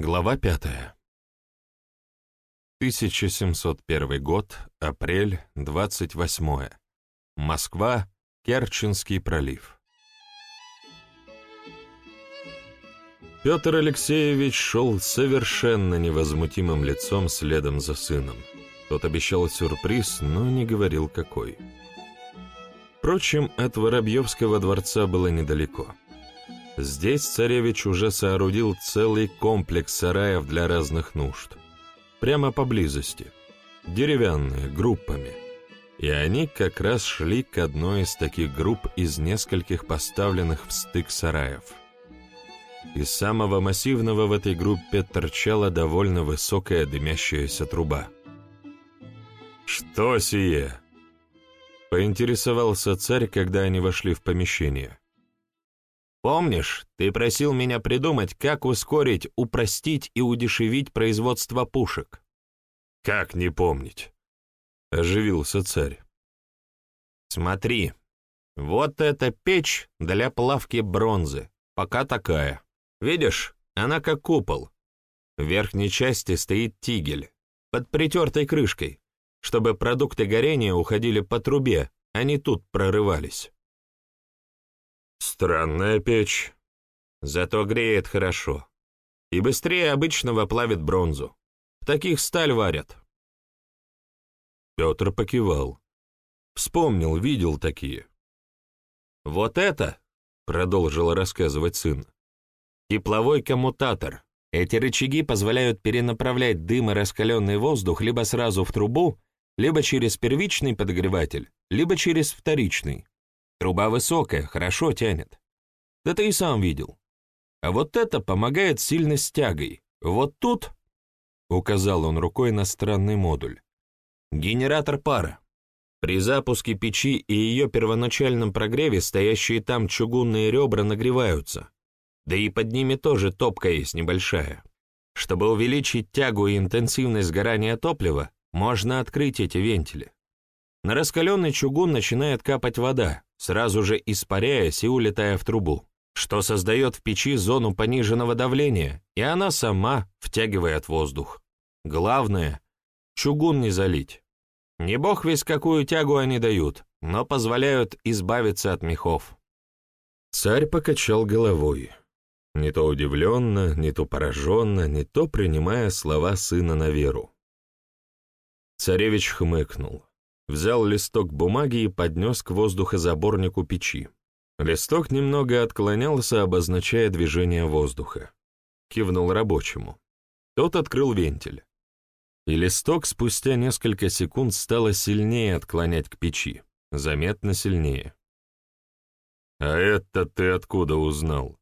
Глава пятая. 1701 год, апрель, 28. Москва, Керченский пролив. Петр Алексеевич шел совершенно невозмутимым лицом следом за сыном. Тот обещал сюрприз, но не говорил какой. Впрочем, от Воробьевского дворца было недалеко. Здесь царевич уже соорудил целый комплекс сараев для разных нужд. Прямо поблизости. Деревянные, группами. И они как раз шли к одной из таких групп из нескольких поставленных в стык сараев. Из самого массивного в этой группе торчала довольно высокая дымящаяся труба. «Что сие?» — поинтересовался царь, когда они вошли в помещение. Помнишь, ты просил меня придумать, как ускорить, упростить и удешевить производство пушек? Как не помнить? Оживился царь. Смотри, вот эта печь для плавки бронзы, пока такая. Видишь, она как купол. В верхней части стоит тигель, под притертой крышкой, чтобы продукты горения уходили по трубе, а не тут прорывались. Странная печь. Зато греет хорошо. И быстрее обычного плавит бронзу. В таких сталь варят. Петр покивал. Вспомнил, видел такие. «Вот это», — продолжил рассказывать сын, — «тепловой коммутатор. Эти рычаги позволяют перенаправлять дым и раскаленный воздух либо сразу в трубу, либо через первичный подогреватель, либо через вторичный. Труба высокая, хорошо тянет. Да ты и сам видел. А вот это помогает сильно с тягой. Вот тут, — указал он рукой на странный модуль, — генератор пара. При запуске печи и ее первоначальном прогреве стоящие там чугунные ребра нагреваются. Да и под ними тоже топка есть небольшая. Чтобы увеличить тягу и интенсивность сгорания топлива, можно открыть эти вентили. На раскаленный чугун начинает капать вода, сразу же испаряясь и улетая в трубу, что создает в печи зону пониженного давления, и она сама втягивает воздух. Главное — чугун не залить. Не бог весь какую тягу они дают, но позволяют избавиться от мехов. Царь покачал головой, не то удивленно, не то пораженно, не то принимая слова сына на веру. Царевич хмыкнул. Взял листок бумаги и поднес к воздухозаборнику печи. Листок немного отклонялся, обозначая движение воздуха. Кивнул рабочему. Тот открыл вентиль. И листок спустя несколько секунд стало сильнее отклонять к печи. Заметно сильнее. «А это ты откуда узнал?»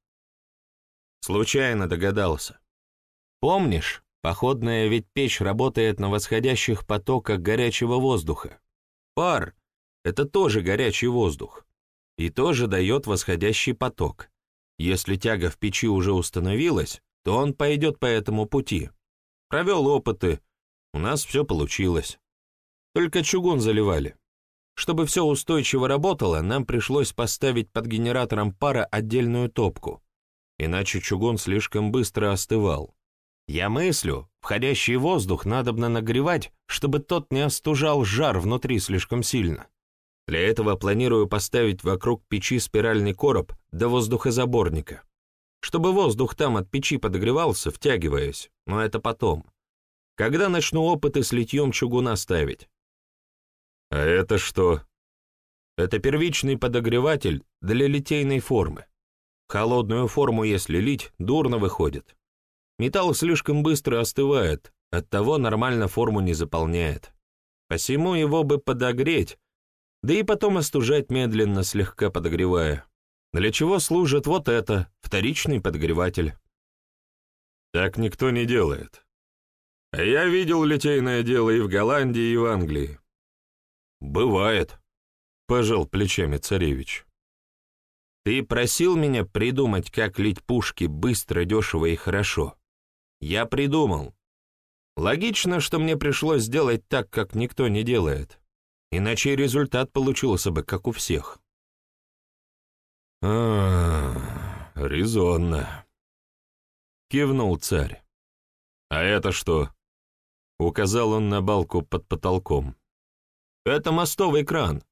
«Случайно догадался. Помнишь, походная ведь печь работает на восходящих потоках горячего воздуха. Пар — это тоже горячий воздух и тоже дает восходящий поток. Если тяга в печи уже установилась, то он пойдет по этому пути. Провел опыты, у нас все получилось. Только чугун заливали. Чтобы все устойчиво работало, нам пришлось поставить под генератором пара отдельную топку, иначе чугун слишком быстро остывал. Я мыслю, входящий воздух надобно нагревать, чтобы тот не остужал жар внутри слишком сильно. Для этого планирую поставить вокруг печи спиральный короб до воздухозаборника, чтобы воздух там от печи подогревался, втягиваясь, но это потом. Когда начну опыты с литьем чугуна ставить. А это что? Это первичный подогреватель для литейной формы. Холодную форму, если лить, дурно выходит. Металл слишком быстро остывает, оттого нормально форму не заполняет. Посему его бы подогреть, да и потом остужать медленно, слегка подогревая. Для чего служит вот это, вторичный подогреватель. Так никто не делает. А я видел литейное дело и в Голландии, и в Англии. Бывает, — пожал плечами царевич. Ты просил меня придумать, как лить пушки быстро, дешево и хорошо. Я придумал. Логично, что мне пришлось сделать так, как никто не делает. Иначе результат получился бы, как у всех. а, резонно», — кивнул царь. «А это что?» — указал он на балку под потолком. «Это мостовый кран.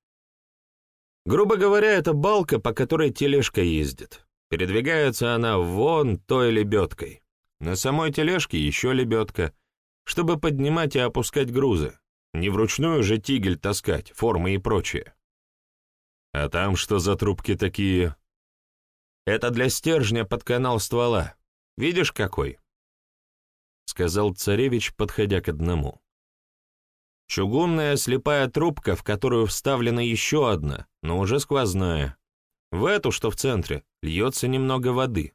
Грубо говоря, это балка, по которой тележка ездит. Передвигается она вон той лебедкой. На самой тележке еще лебедка, чтобы поднимать и опускать грузы. Не вручную же тигель таскать, формы и прочее. А там что за трубки такие? Это для стержня под канал ствола. Видишь, какой? Сказал царевич, подходя к одному. Чугунная слепая трубка, в которую вставлена еще одна, но уже сквозная. В эту, что в центре, льется немного воды.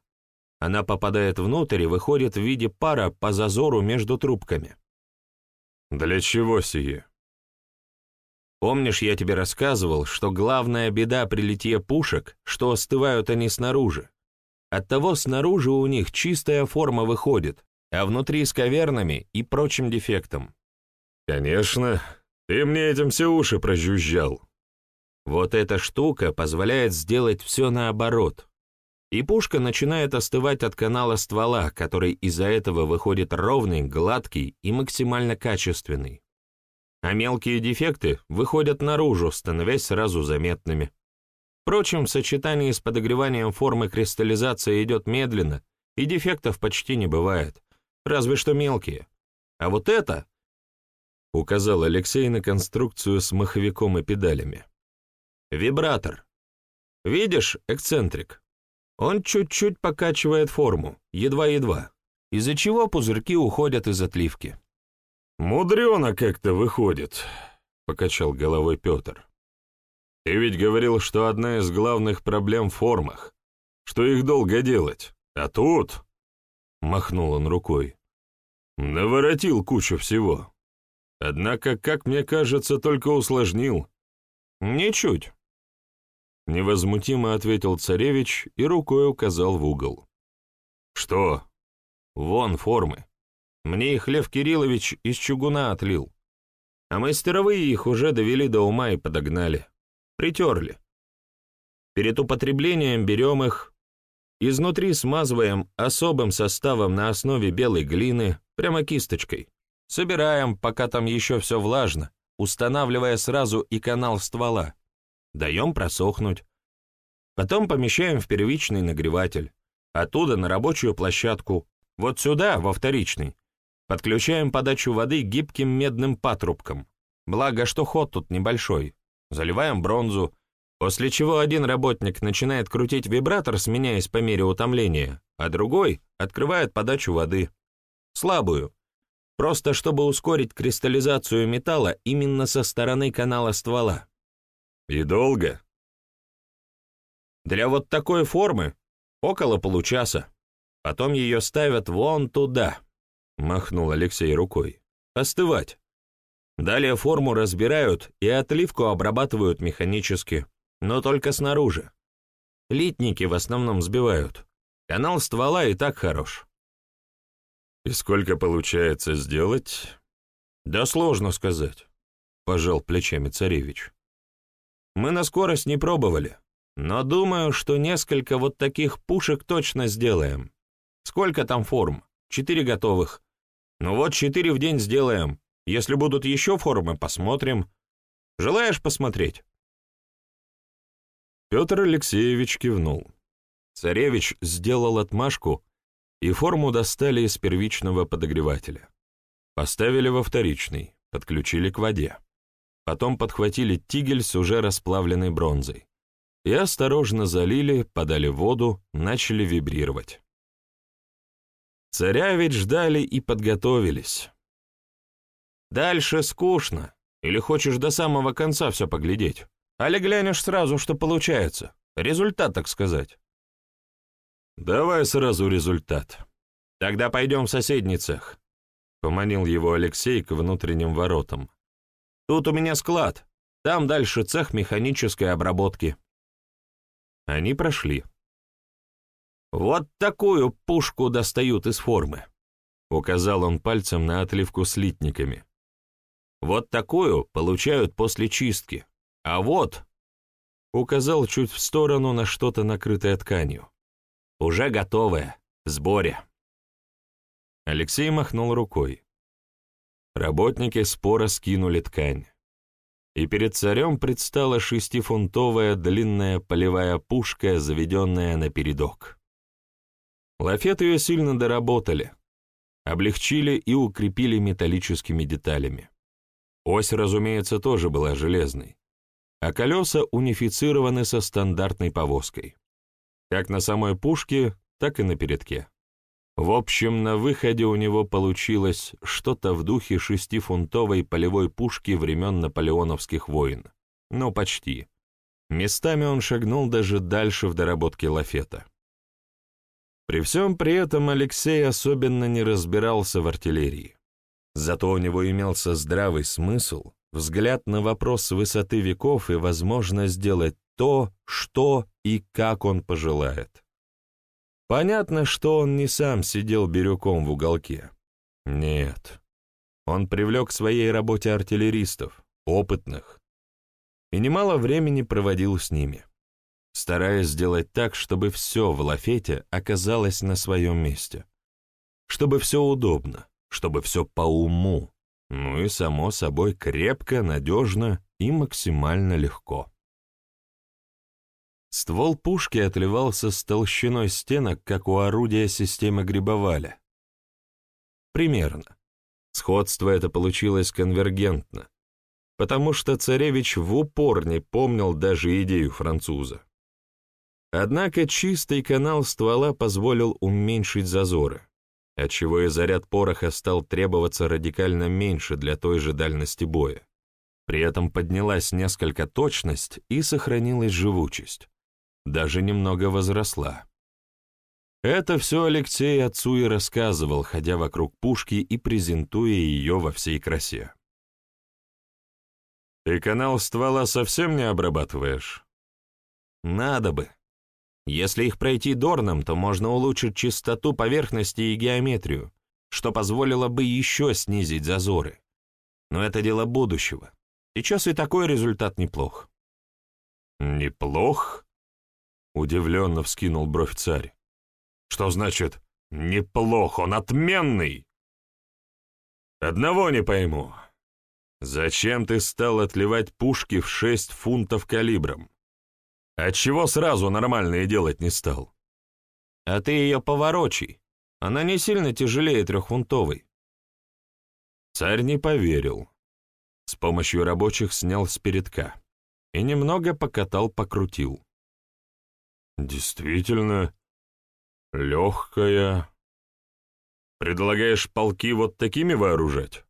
Она попадает внутрь и выходит в виде пара по зазору между трубками. Для чего сие? Помнишь, я тебе рассказывал, что главная беда при литье пушек, что остывают они снаружи? Оттого снаружи у них чистая форма выходит, а внутри с кавернами и прочим дефектом. Конечно, ты мне этим все уши прожужжал. Вот эта штука позволяет сделать все наоборот. И пушка начинает остывать от канала ствола, который из-за этого выходит ровный, гладкий и максимально качественный. А мелкие дефекты выходят наружу, становясь сразу заметными. Впрочем, в сочетании с подогреванием формы кристаллизация идет медленно, и дефектов почти не бывает, разве что мелкие. А вот это, — указал Алексей на конструкцию с маховиком и педалями, Вибратор. Видишь, эксцентрик? Он чуть-чуть покачивает форму, едва-едва, из-за чего пузырьки уходят из отливки. «Мудрено как-то выходит», — покачал головой Петр. «Ты ведь говорил, что одна из главных проблем в формах, что их долго делать, а тут...» — махнул он рукой. «Наворотил кучу всего. Однако, как мне кажется, только усложнил». «Ничуть. Невозмутимо ответил царевич и рукой указал в угол. «Что?» «Вон формы. Мне их Лев Кириллович из чугуна отлил. А мастеровые их уже довели до ума и подогнали. Притерли. Перед употреблением берем их, изнутри смазываем особым составом на основе белой глины, прямо кисточкой. Собираем, пока там еще все влажно, устанавливая сразу и канал ствола даем просохнуть. Потом помещаем в первичный нагреватель, оттуда на рабочую площадку, вот сюда, во вторичный. Подключаем подачу воды гибким медным патрубком. Благо, что ход тут небольшой. Заливаем бронзу, после чего один работник начинает крутить вибратор, сменяясь по мере утомления, а другой открывает подачу воды. Слабую. Просто чтобы ускорить кристаллизацию металла именно со стороны канала ствола. «И долго?» «Для вот такой формы около получаса. Потом ее ставят вон туда», — махнул Алексей рукой. «Остывать. Далее форму разбирают и отливку обрабатывают механически, но только снаружи. Литники в основном сбивают. Канал ствола и так хорош». «И сколько получается сделать?» «Да сложно сказать», — пожал плечами царевич. Мы на скорость не пробовали, но думаю, что несколько вот таких пушек точно сделаем. Сколько там форм? Четыре готовых. Ну вот четыре в день сделаем. Если будут еще формы, посмотрим. Желаешь посмотреть?» Петр Алексеевич кивнул. Царевич сделал отмашку, и форму достали из первичного подогревателя. Поставили во вторичный, подключили к воде. Потом подхватили тигель с уже расплавленной бронзой и осторожно залили, подали воду, начали вибрировать. Царя ведь ждали и подготовились. Дальше скучно. Или хочешь до самого конца все поглядеть? Али глянешь сразу, что получается? Результат, так сказать. Давай сразу результат. Тогда пойдем в соседний цех. Поманил его Алексей к внутренним воротам. Тут у меня склад, там дальше цех механической обработки. Они прошли. Вот такую пушку достают из формы. Указал он пальцем на отливку с литниками. Вот такую получают после чистки. А вот, указал чуть в сторону на что-то накрытое тканью. Уже готовое, в сборе. Алексей махнул рукой. Работники спора скинули ткань. И перед царем предстала шестифунтовая длинная полевая пушка, заведенная на передок. Лафет ее сильно доработали, облегчили и укрепили металлическими деталями. Ось, разумеется, тоже была железной, а колеса унифицированы со стандартной повозкой. Как на самой пушке, так и на передке. В общем, на выходе у него получилось что-то в духе шестифунтовой полевой пушки времен наполеоновских войн. Ну, почти. Местами он шагнул даже дальше в доработке лафета. При всем при этом Алексей особенно не разбирался в артиллерии. Зато у него имелся здравый смысл, взгляд на вопрос высоты веков и возможность сделать то, что и как он пожелает. Понятно, что он не сам сидел бирюком в уголке. Нет. Он привлек к своей работе артиллеристов, опытных, и немало времени проводил с ними, стараясь сделать так, чтобы все в лафете оказалось на своем месте, чтобы все удобно, чтобы все по уму, ну и, само собой, крепко, надежно и максимально легко. Ствол пушки отливался с толщиной стенок, как у орудия системы Грибоваля. Примерно. Сходство это получилось конвергентно, потому что царевич в упор не помнил даже идею француза. Однако чистый канал ствола позволил уменьшить зазоры, отчего и заряд пороха стал требоваться радикально меньше для той же дальности боя. При этом поднялась несколько точность и сохранилась живучесть даже немного возросла. Это все Алексей отцу и рассказывал, ходя вокруг пушки и презентуя ее во всей красе. «Ты канал ствола совсем не обрабатываешь?» «Надо бы. Если их пройти дорном, то можно улучшить чистоту поверхности и геометрию, что позволило бы еще снизить зазоры. Но это дело будущего. Сейчас и такой результат неплох». «Неплох?» Удивленно вскинул бровь царь. Что значит «неплох, он отменный»? Одного не пойму. Зачем ты стал отливать пушки в шесть фунтов калибром? Отчего сразу нормальные делать не стал? А ты ее поворочи. Она не сильно тяжелее трехфунтовой. Царь не поверил. С помощью рабочих снял с передка и немного покатал-покрутил. Действительно, легкая. Предлагаешь полки вот такими вооружать?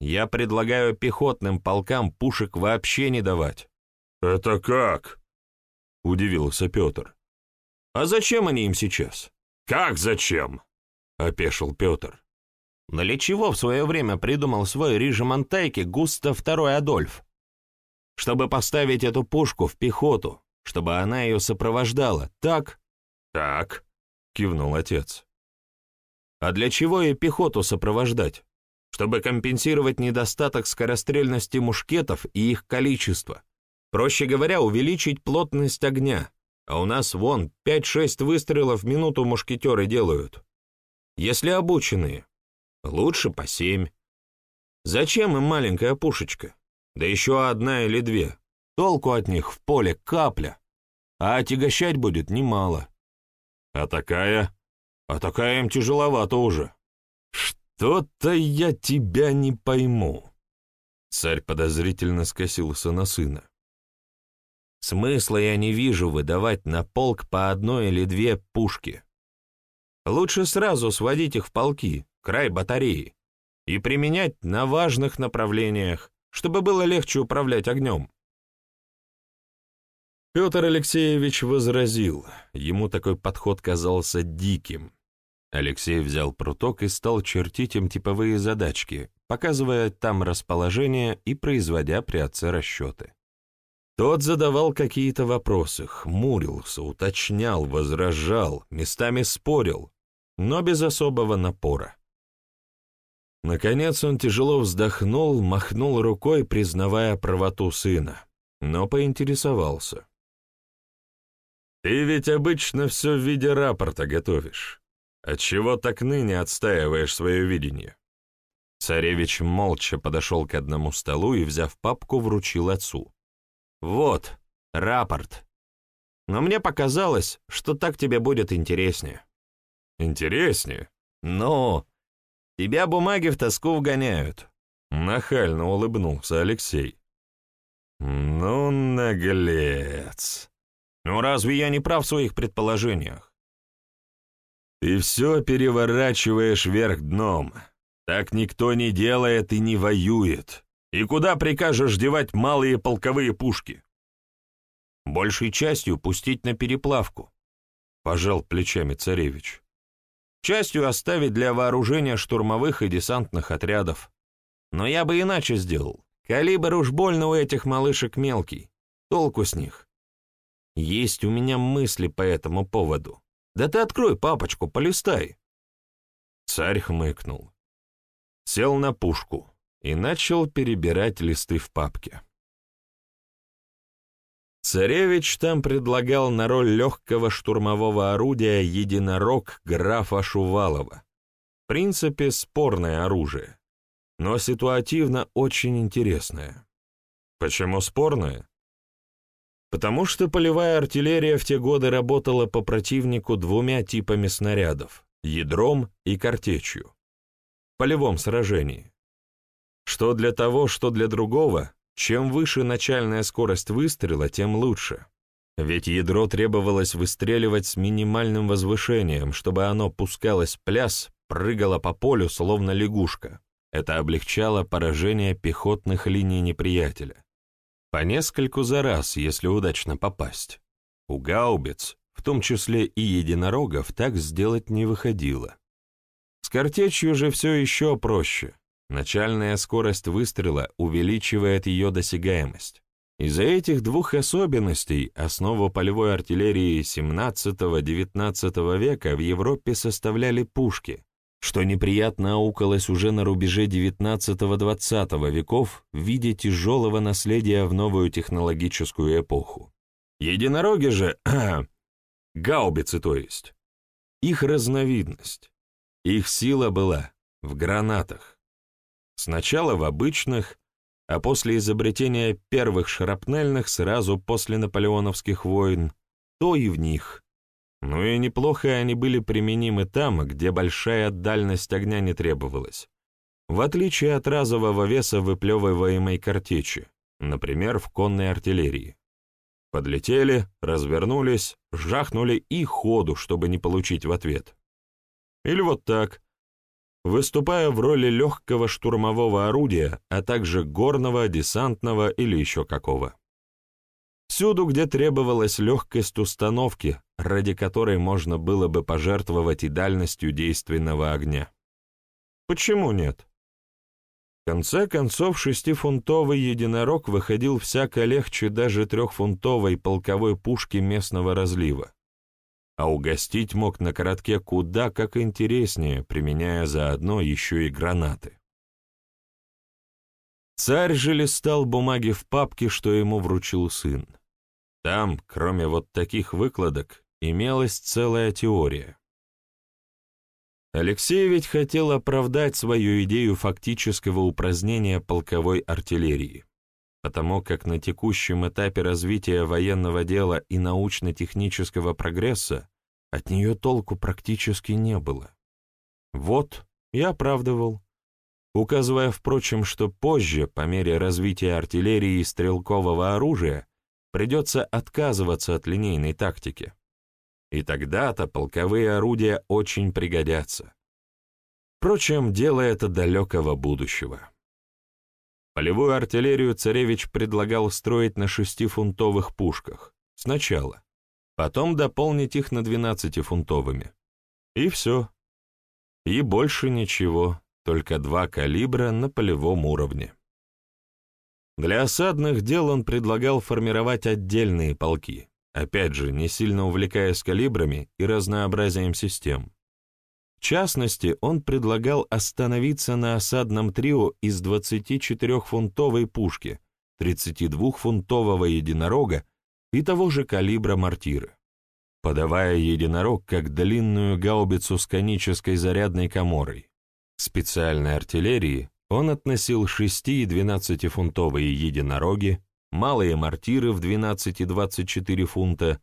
Я предлагаю пехотным полкам пушек вообще не давать. Это как? Удивился Петр. А зачем они им сейчас? Как зачем? Опешил Петр. Для чего в свое время придумал свой режимонтайки Густав II Адольф? Чтобы поставить эту пушку в пехоту, чтобы она ее сопровождала, так?» «Так», — кивнул отец. «А для чего ей пехоту сопровождать? Чтобы компенсировать недостаток скорострельности мушкетов и их количество. Проще говоря, увеличить плотность огня. А у нас, вон, 5-6 выстрелов в минуту мушкетеры делают. Если обученные, лучше по 7. Зачем им маленькая пушечка? Да еще одна или две. Толку от них в поле капля, а отягощать будет немало. А такая? А такая им тяжеловато уже. Что-то я тебя не пойму. Царь подозрительно скосился на сына. Смысла я не вижу выдавать на полк по одной или две пушки. Лучше сразу сводить их в полки, край батареи, и применять на важных направлениях, чтобы было легче управлять огнем. Петр Алексеевич возразил, ему такой подход казался диким. Алексей взял пруток и стал чертить им типовые задачки, показывая там расположение и производя при отце расчеты. Тот задавал какие-то вопросы, хмурился, уточнял, возражал, местами спорил, но без особого напора. Наконец он тяжело вздохнул, махнул рукой, признавая правоту сына, но поинтересовался. Ты ведь обычно все в виде рапорта готовишь. отчего так ныне отстаиваешь свое видение?» Царевич молча подошел к одному столу и, взяв папку, вручил отцу. «Вот, рапорт. Но мне показалось, что так тебе будет интереснее». «Интереснее?» «Ну, тебя бумаги в тоску вгоняют». Нахально улыбнулся Алексей. «Ну, наглец!» «Ну, разве я не прав в своих предположениях?» «Ты все переворачиваешь вверх дном. Так никто не делает и не воюет. И куда прикажешь девать малые полковые пушки?» «Большей частью пустить на переплавку», — пожал плечами царевич. «Частью оставить для вооружения штурмовых и десантных отрядов. Но я бы иначе сделал. Калибр уж больно у этих малышек мелкий. Толку с них. Есть у меня мысли по этому поводу. Да ты открой папочку, полистай. Царь хмыкнул. Сел на пушку и начал перебирать листы в папке. Царевич там предлагал на роль легкого штурмового орудия единорог графа Шувалова. В принципе, спорное оружие но ситуативно очень интересная. Почему спорная? Потому что полевая артиллерия в те годы работала по противнику двумя типами снарядов — ядром и картечью. В полевом сражении. Что для того, что для другого, чем выше начальная скорость выстрела, тем лучше. Ведь ядро требовалось выстреливать с минимальным возвышением, чтобы оно пускалось в пляс, прыгало по полю, словно лягушка. Это облегчало поражение пехотных линий неприятеля. По нескольку за раз, если удачно попасть. У гаубиц, в том числе и единорогов, так сделать не выходило. С картечью же все еще проще. Начальная скорость выстрела увеличивает ее досягаемость. Из-за этих двух особенностей основу полевой артиллерии XVII-XIX века в Европе составляли пушки, что неприятно аукалось уже на рубеже XIX-XX веков в виде тяжелого наследия в новую технологическую эпоху. Единороги же, гаубицы то есть, их разновидность, их сила была в гранатах. Сначала в обычных, а после изобретения первых шрапнельных сразу после наполеоновских войн, то и в них. Ну и неплохо они были применимы там, где большая дальность огня не требовалась, в отличие от разового веса выплевываемой картечи, например, в конной артиллерии. Подлетели, развернулись, жахнули и ходу, чтобы не получить в ответ. Или вот так, выступая в роли легкого штурмового орудия, а также горного, десантного или еще какого. Всюду, где требовалась легкость установки, ради которой можно было бы пожертвовать и дальностью действенного огня. Почему нет? В конце концов, шестифунтовый единорог выходил всяко легче даже трехфунтовой полковой пушки местного разлива, а угостить мог на коротке куда как интереснее, применяя заодно еще и гранаты. Царь же листал бумаги в папке, что ему вручил сын. Там, кроме вот таких выкладок, имелась целая теория. Алексей ведь хотел оправдать свою идею фактического упразднения полковой артиллерии, потому как на текущем этапе развития военного дела и научно-технического прогресса от нее толку практически не было. Вот, я оправдывал, указывая, впрочем, что позже, по мере развития артиллерии и стрелкового оружия, придется отказываться от линейной тактики. И тогда-то полковые орудия очень пригодятся. Впрочем, дело это далекого будущего. Полевую артиллерию царевич предлагал строить на шестифунтовых пушках. Сначала. Потом дополнить их на двенадцатифунтовыми. И все. И больше ничего, только два калибра на полевом уровне. Для осадных дел он предлагал формировать отдельные полки, опять же, не сильно увлекаясь калибрами и разнообразием систем. В частности, он предлагал остановиться на осадном трио из 24-фунтовой пушки, 32-фунтового единорога и того же калибра мортиры. подавая единорог как длинную гаубицу с конической зарядной коморой. Специальной артиллерии он относил 6 и 12-фунтовые единороги, малые мортиры в 12 и 24 фунта,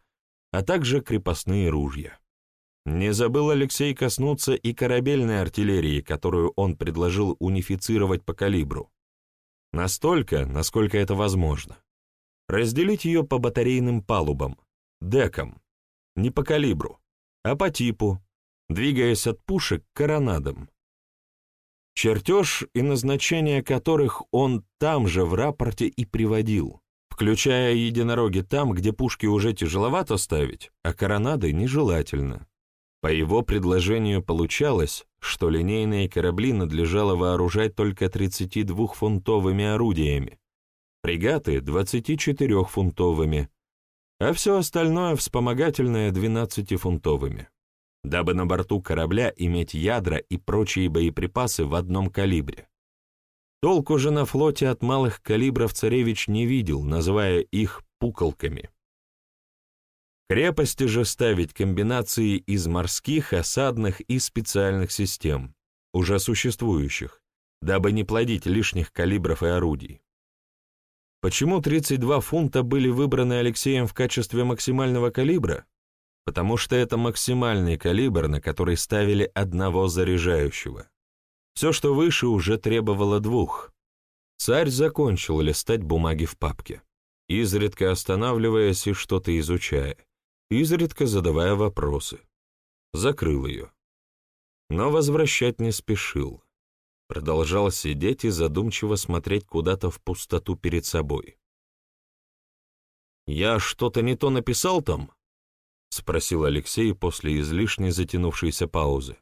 а также крепостные ружья. Не забыл Алексей коснуться и корабельной артиллерии, которую он предложил унифицировать по калибру. Настолько, насколько это возможно. Разделить ее по батарейным палубам, декам, не по калибру, а по типу, двигаясь от пушек к коронадам. Чертеж и назначение которых он там же в рапорте и приводил, включая единороги там, где пушки уже тяжеловато ставить, а коронады нежелательно. По его предложению получалось, что линейные корабли надлежало вооружать только 32-фунтовыми орудиями, фрегаты — 24-фунтовыми, а все остальное вспомогательное 12-фунтовыми, дабы на борту корабля иметь ядра и прочие боеприпасы в одном калибре. Толку же на флоте от малых калибров царевич не видел, называя их «пуколками». Крепости же ставить комбинации из морских, осадных и специальных систем, уже существующих, дабы не плодить лишних калибров и орудий. Почему 32 фунта были выбраны Алексеем в качестве максимального калибра? Потому что это максимальный калибр, на который ставили одного заряжающего. Все, что выше, уже требовало двух. Царь закончил листать бумаги в папке, изредка останавливаясь и что-то изучая изредка задавая вопросы. Закрыл ее. Но возвращать не спешил. Продолжал сидеть и задумчиво смотреть куда-то в пустоту перед собой. «Я что-то не то написал там?» — спросил Алексей после излишней затянувшейся паузы.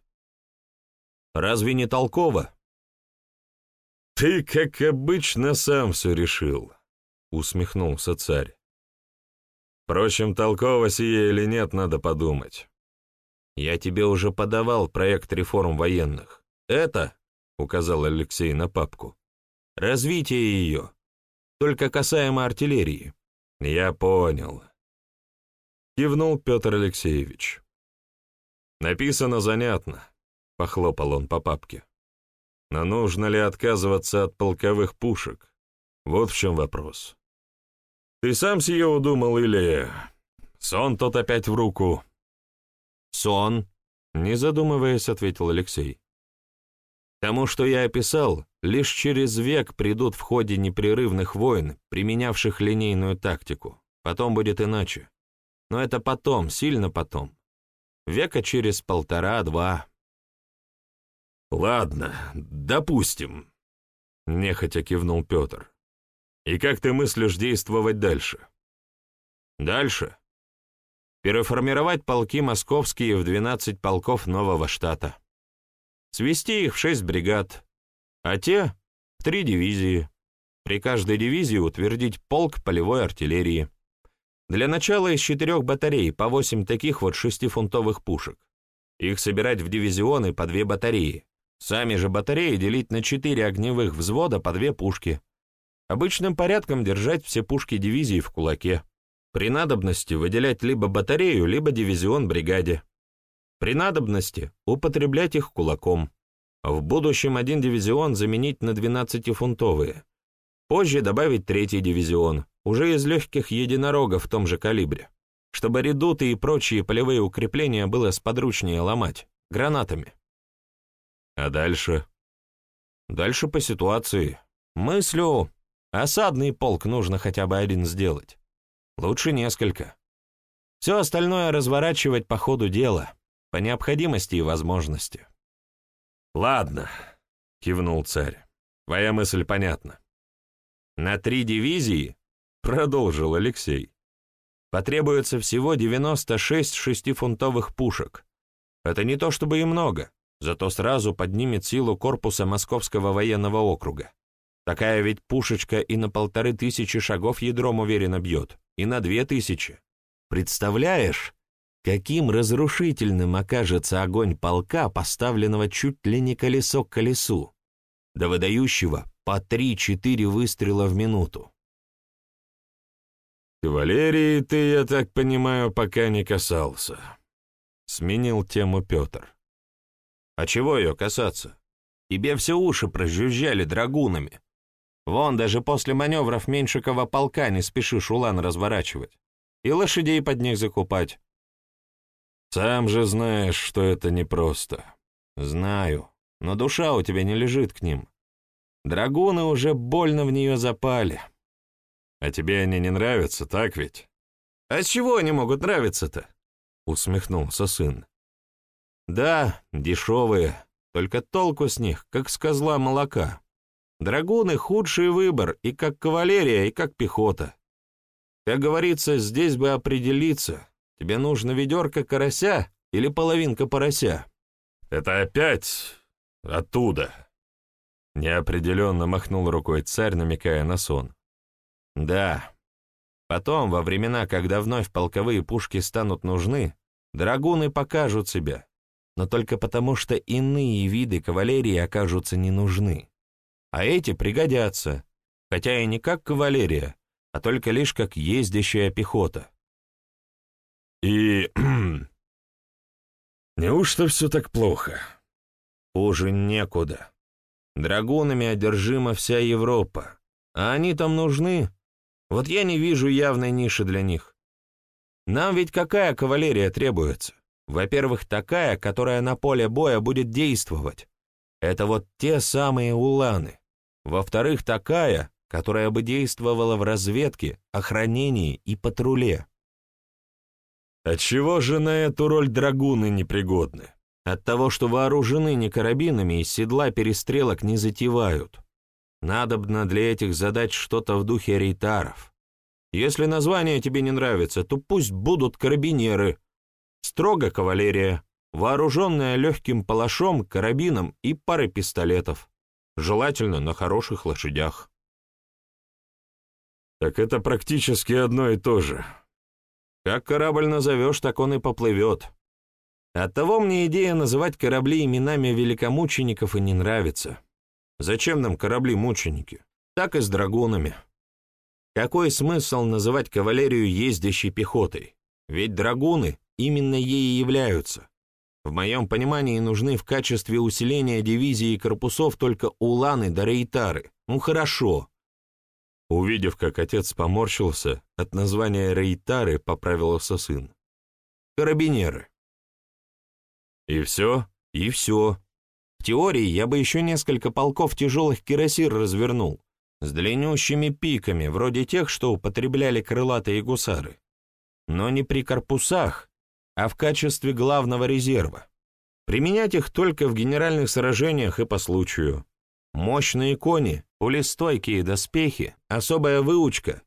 «Разве не толково?» «Ты, как обычно, сам все решил», — усмехнулся царь. Впрочем, толково сие или нет, надо подумать. Я тебе уже подавал проект реформ военных. Это, — указал Алексей на папку, — развитие ее, только касаемо артиллерии. Я понял. Кивнул Петр Алексеевич. Написано занятно, — похлопал он по папке. Но нужно ли отказываться от полковых пушек? Вот в чем вопрос. Ты сам сие удумал или... Сон тот опять в руку?» «Сон», — не задумываясь, ответил Алексей. «Тому, что я описал, лишь через век придут в ходе непрерывных войн, применявших линейную тактику. Потом будет иначе. Но это потом, сильно потом. Века через полтора-два». «Ладно, допустим», — нехотя кивнул Петр. И как ты мыслишь действовать дальше? Дальше? Переформировать полки московские в 12 полков нового штата. Свести их в 6 бригад, а те — в 3 дивизии. При каждой дивизии утвердить полк полевой артиллерии. Для начала из четырех батарей по 8 таких вот шестифунтовых пушек. Их собирать в дивизионы по две батареи. Сами же батареи делить на четыре огневых взвода по две пушки. Обычным порядком держать все пушки дивизии в кулаке. При надобности выделять либо батарею, либо дивизион бригаде. При надобности употреблять их кулаком. В будущем один дивизион заменить на 12-фунтовые. Позже добавить третий дивизион, уже из легких единорогов в том же калибре, чтобы редуты и прочие полевые укрепления было сподручнее ломать, гранатами. А дальше? Дальше по ситуации. Мыслю, Осадный полк нужно хотя бы один сделать. Лучше несколько. Все остальное разворачивать по ходу дела, по необходимости и возможности. «Ладно», — кивнул царь, — «твоя мысль понятна». «На три дивизии», — продолжил Алексей, — «потребуется всего 96 шестифунтовых пушек. Это не то чтобы и много, зато сразу поднимет силу корпуса Московского военного округа. Такая ведь пушечка и на полторы тысячи шагов ядром уверенно бьет, и на две тысячи. Представляешь, каким разрушительным окажется огонь полка, поставленного чуть ли не колесо к колесу, до выдающего по три-четыре выстрела в минуту? Кавалерии ты, я так понимаю, пока не касался. Сменил тему Петр. А чего ее касаться? Тебе все уши прожужжали драгунами. Вон, даже после маневров Меньшикова полка не спешишь улан разворачивать. И лошадей под них закупать. Сам же знаешь, что это непросто. Знаю, но душа у тебя не лежит к ним. Драгуны уже больно в нее запали. А тебе они не нравятся, так ведь? А с чего они могут нравиться-то? Усмехнулся сын. Да, дешевые, только толку с них, как с козла молока. Драгуны — худший выбор и как кавалерия, и как пехота. Как говорится, здесь бы определиться, тебе нужно ведерко карася или половинка порося. Это опять оттуда. Неопределенно махнул рукой царь, намекая на сон. Да. Потом, во времена, когда вновь полковые пушки станут нужны, драгуны покажут себя, но только потому, что иные виды кавалерии окажутся не нужны. А эти пригодятся, хотя и не как кавалерия, а только лишь как ездящая пехота. И... неужто все так плохо? Хуже некуда. Драгунами одержима вся Европа. А они там нужны? Вот я не вижу явной ниши для них. Нам ведь какая кавалерия требуется? Во-первых, такая, которая на поле боя будет действовать. Это вот те самые уланы. Во-вторых, такая, которая бы действовала в разведке, охранении и патруле. Отчего же на эту роль драгуны непригодны? От того, что вооружены не карабинами и седла перестрелок не затевают. Надобно для этих задач что-то в духе рейтаров. Если название тебе не нравится, то пусть будут карабинеры. Строго кавалерия, вооруженная легким палашом, карабином и парой пистолетов. Желательно на хороших лошадях. Так это практически одно и то же. Как корабль назовешь, так он и поплывет. Оттого мне идея называть корабли именами великомучеников и не нравится. Зачем нам корабли-мученики? Так и с драгунами. Какой смысл называть кавалерию ездящей пехотой? Ведь драгуны именно ей и являются. В моем понимании нужны в качестве усиления дивизии и корпусов только уланы да рейтары. Ну хорошо. Увидев, как отец поморщился, от названия рейтары поправился сын. Карабинеры. И все? И все. В теории я бы еще несколько полков тяжелых кирасир развернул, с длиннющими пиками, вроде тех, что употребляли крылатые гусары. Но не при корпусах, а в качестве главного резерва. Применять их только в генеральных сражениях и по случаю. Мощные кони, пулестойкие доспехи, особая выучка.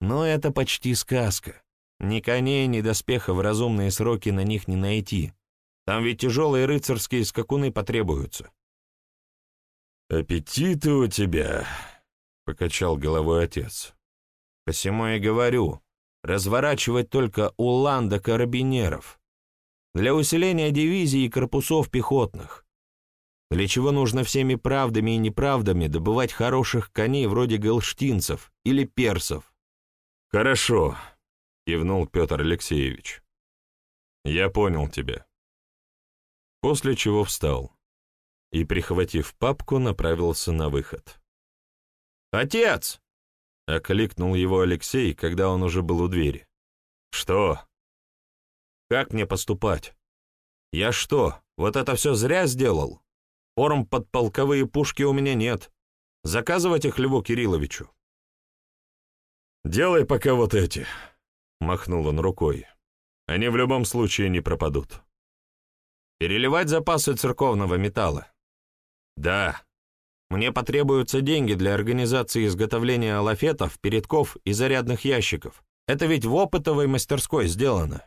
Но это почти сказка. Ни коней, ни доспехов в разумные сроки на них не найти. Там ведь тяжелые рыцарские скакуны потребуются. «Аппетиты у тебя», — покачал головой отец. «Посему и говорю, разворачивать только улан до карабинеров. Для усиления дивизии и корпусов пехотных. Для чего нужно всеми правдами и неправдами добывать хороших коней вроде галштинцев или персов?» «Хорошо», — кивнул Петр Алексеевич. «Я понял тебя» после чего встал и, прихватив папку, направился на выход. «Отец!» — окликнул его Алексей, когда он уже был у двери. «Что?» «Как мне поступать? Я что, вот это все зря сделал? Форм под полковые пушки у меня нет. Заказывать их Льву Кирилловичу?» «Делай пока вот эти», — махнул он рукой. «Они в любом случае не пропадут». Переливать запасы церковного металла? Да. Мне потребуются деньги для организации изготовления лафетов, передков и зарядных ящиков. Это ведь в опытовой мастерской сделано.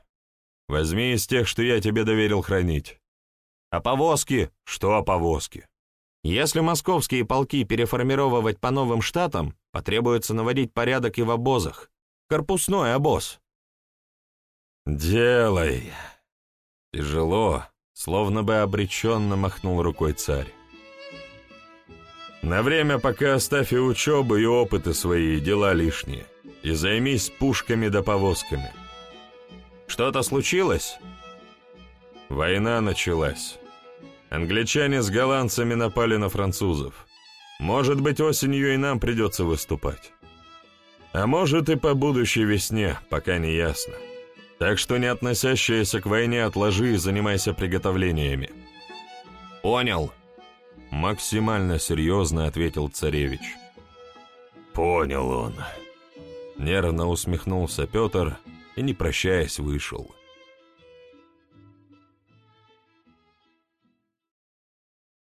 Возьми из тех, что я тебе доверил хранить. А повозки? Что повозки? Если московские полки переформировать по новым штатам, потребуется наводить порядок и в обозах. Корпусной обоз. Делай. Тяжело, Словно бы обреченно махнул рукой царь. На время пока оставь и учебу, и опыты свои, и дела лишние. и займись пушками да повозками. Что-то случилось? Война началась. Англичане с голландцами напали на французов. Может быть, осенью и нам придется выступать. А может и по будущей весне, пока не ясно. Так что не относящиеся к войне отложи и занимайся приготовлениями. Понял. Максимально серьезно ответил царевич. Понял он. Нервно усмехнулся Петр и, не прощаясь, вышел.